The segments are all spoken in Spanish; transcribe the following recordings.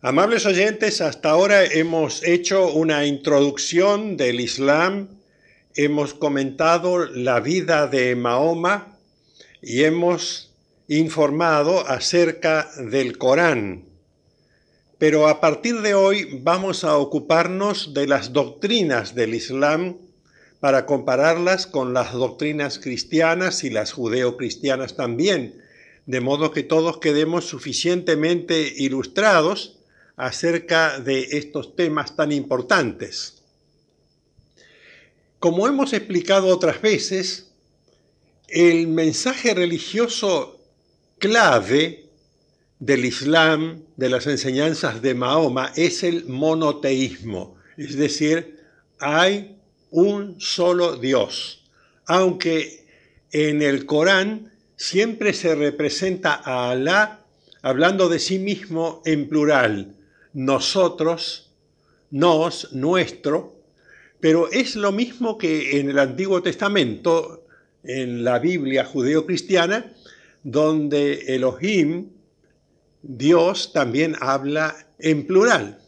Amables oyentes, hasta ahora hemos hecho una introducción del Islam, hemos comentado la vida de Mahoma y hemos informado acerca del Corán. Pero a partir de hoy vamos a ocuparnos de las doctrinas del Islam para compararlas con las doctrinas cristianas y las judeocristianas también, de modo que todos quedemos suficientemente ilustrados acerca de estos temas tan importantes. Como hemos explicado otras veces, el mensaje religioso clave del Islam, de las enseñanzas de Mahoma, es el monoteísmo, es decir, hay un solo Dios, aunque en el Corán siempre se representa a Alá hablando de sí mismo en plural, nosotros, nos, nuestro, pero es lo mismo que en el Antiguo Testamento, en la Biblia judeo-cristiana, donde Elohim, Dios, también habla en plural.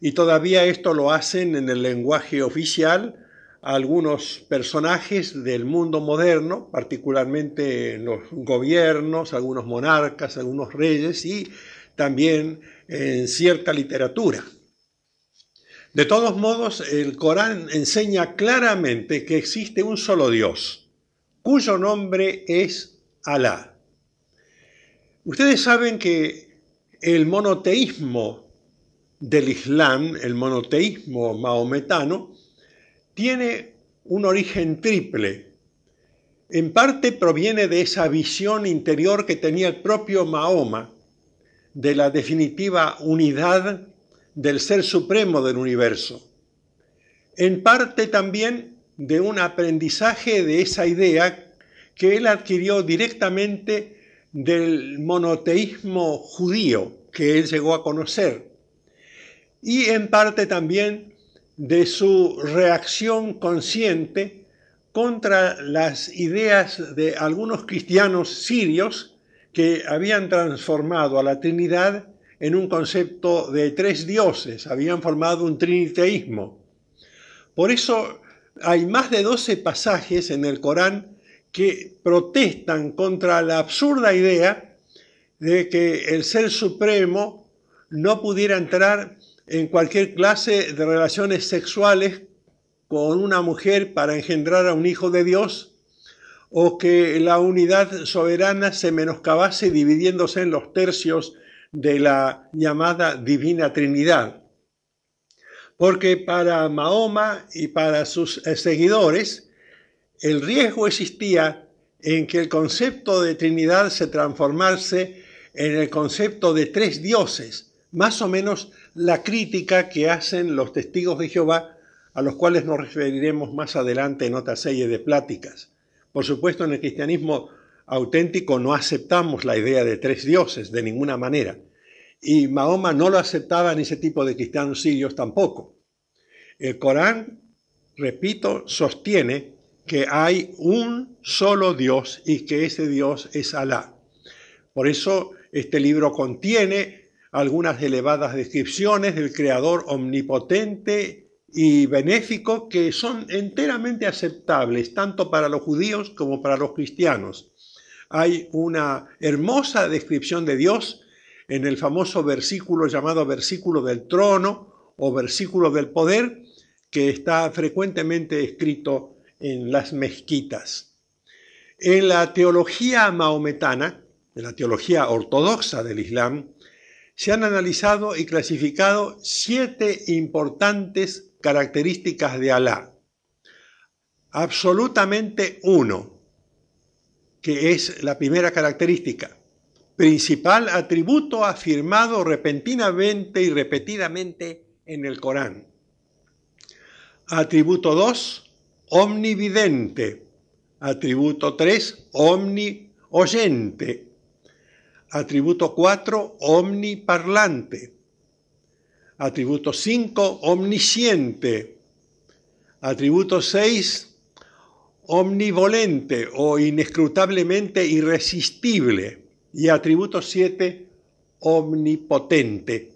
Y todavía esto lo hacen en el lenguaje oficial algunos personajes del mundo moderno, particularmente los gobiernos, algunos monarcas, algunos reyes y también en cierta literatura. De todos modos, el Corán enseña claramente que existe un solo Dios, cuyo nombre es Alá. Ustedes saben que el monoteísmo del Islam, el monoteísmo maometano, tiene un origen triple. En parte proviene de esa visión interior que tenía el propio Mahoma, de la definitiva unidad del Ser Supremo del universo. En parte también de un aprendizaje de esa idea que él adquirió directamente del monoteísmo judío que él llegó a conocer. Y en parte también de su reacción consciente contra las ideas de algunos cristianos sirios que habían transformado a la Trinidad en un concepto de tres dioses, habían formado un triniteísmo. Por eso hay más de 12 pasajes en el Corán que protestan contra la absurda idea de que el Ser Supremo no pudiera entrar en cualquier clase de relaciones sexuales con una mujer para engendrar a un hijo de Dios o que la unidad soberana se menoscabase dividiéndose en los tercios de la llamada Divina Trinidad. Porque para Mahoma y para sus seguidores, el riesgo existía en que el concepto de Trinidad se transformase en el concepto de tres dioses, más o menos la crítica que hacen los testigos de Jehová, a los cuales nos referiremos más adelante en otra serie de pláticas. Por supuesto, en el cristianismo auténtico no aceptamos la idea de tres dioses de ninguna manera. Y Mahoma no lo aceptaba en ese tipo de cristianos sirios tampoco. El Corán, repito, sostiene que hay un solo Dios y que ese Dios es Alá. Por eso este libro contiene algunas elevadas descripciones del Creador omnipotente y benéficos que son enteramente aceptables tanto para los judíos como para los cristianos. Hay una hermosa descripción de Dios en el famoso versículo llamado versículo del trono o versículo del poder que está frecuentemente escrito en las mezquitas. En la teología maometana, en la teología ortodoxa del Islam, se han analizado y clasificado siete importantes características de Alá. Absolutamente uno, que es la primera característica, principal atributo afirmado repentinamente y repetidamente en el Corán. Atributo 2, omnividente. Atributo 3, omnioyente. Atributo 4, omniparlante. Atributo 5, omnisciente. Atributo 6, omnivolente o inescrutablemente irresistible. Y atributo 7, omnipotente.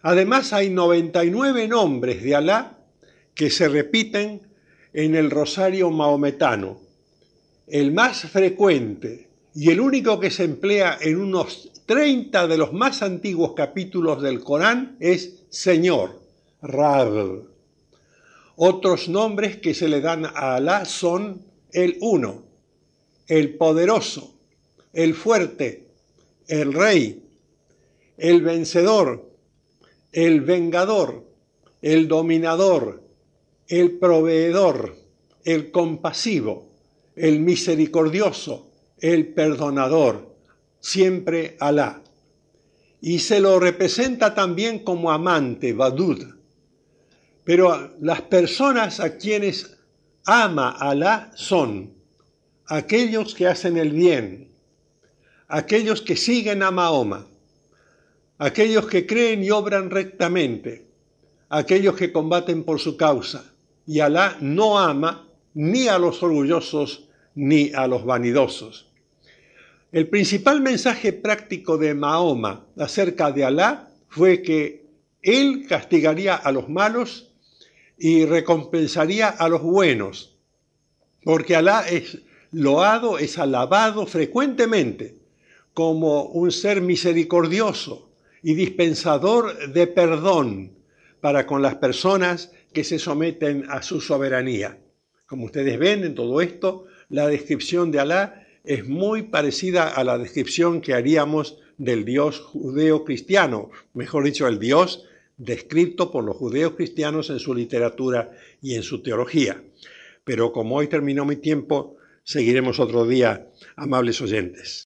Además hay 99 nombres de Alá que se repiten en el rosario maometano. El más frecuente y el único que se emplea en unos 30 de los más antiguos capítulos del Corán es Señor, Rab. Otros nombres que se le dan a Alá son el Uno, el Poderoso, el Fuerte, el Rey, el Vencedor, el Vengador, el Dominador, el Proveedor, el Compasivo, el Misericordioso, el Perdonador, siempre Alá. Y se lo representa también como amante, Vadud. Pero las personas a quienes ama Alá son aquellos que hacen el bien, aquellos que siguen a Mahoma, aquellos que creen y obran rectamente, aquellos que combaten por su causa. Y Alá no ama ni a los orgullosos ni a los vanidosos. El principal mensaje práctico de Mahoma acerca de Alá fue que él castigaría a los malos y recompensaría a los buenos, porque Alá es loado, es alabado frecuentemente como un ser misericordioso y dispensador de perdón para con las personas que se someten a su soberanía. Como ustedes ven en todo esto, la descripción de Alá es muy parecida a la descripción que haríamos del Dios judeo-cristiano, mejor dicho, el Dios descrito por los judeos cristianos en su literatura y en su teología. Pero como hoy terminó mi tiempo, seguiremos otro día, amables oyentes.